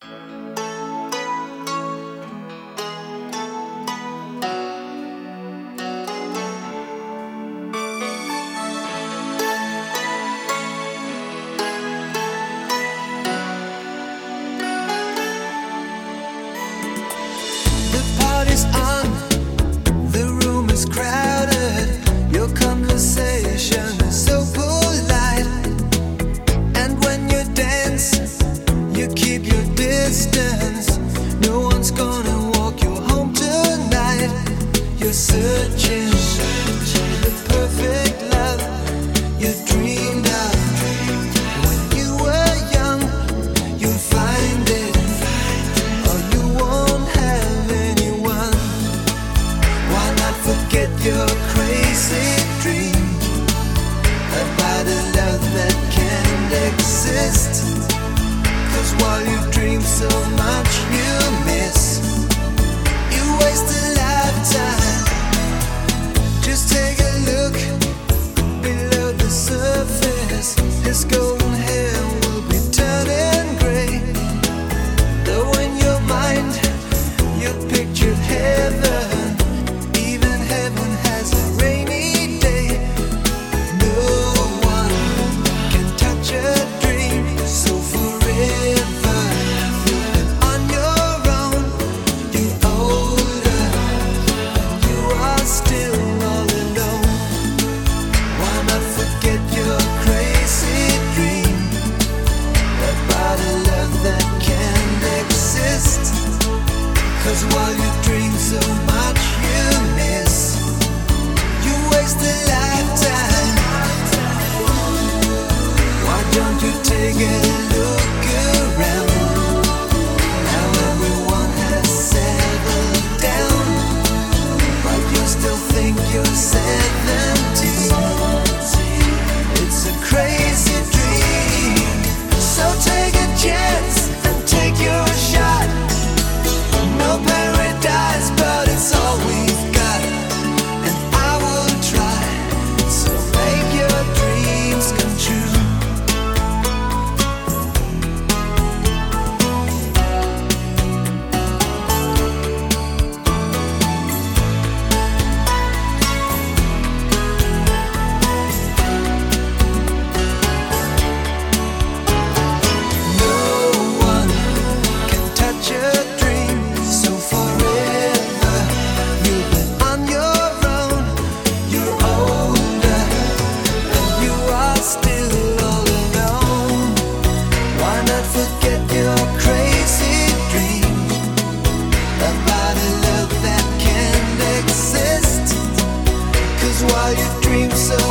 The distance. No one's gonna walk you home tonight. You're searching so